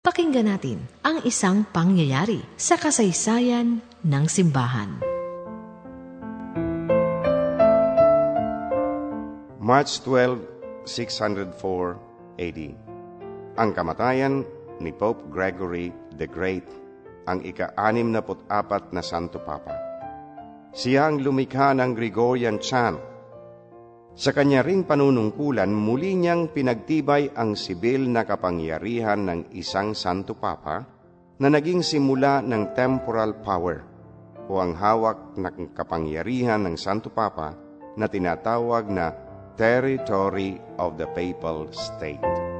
Pakinggan natin ang isang pangyayari sa kasaysayan ng simbahan. March 12, 604 AD. Ang kamatayan ni Pope Gregory the Great, ang ika-anim na apat na Santo Papa. Siya ang lumikha ng Gregorian chant. Sa kanya ring panunungkulan, muli niyang pinagtibay ang sibil na kapangyarihan ng isang Santo Papa na naging simula ng temporal power o ang hawak ng kapangyarihan ng Santo Papa na tinatawag na territory of the Papal State.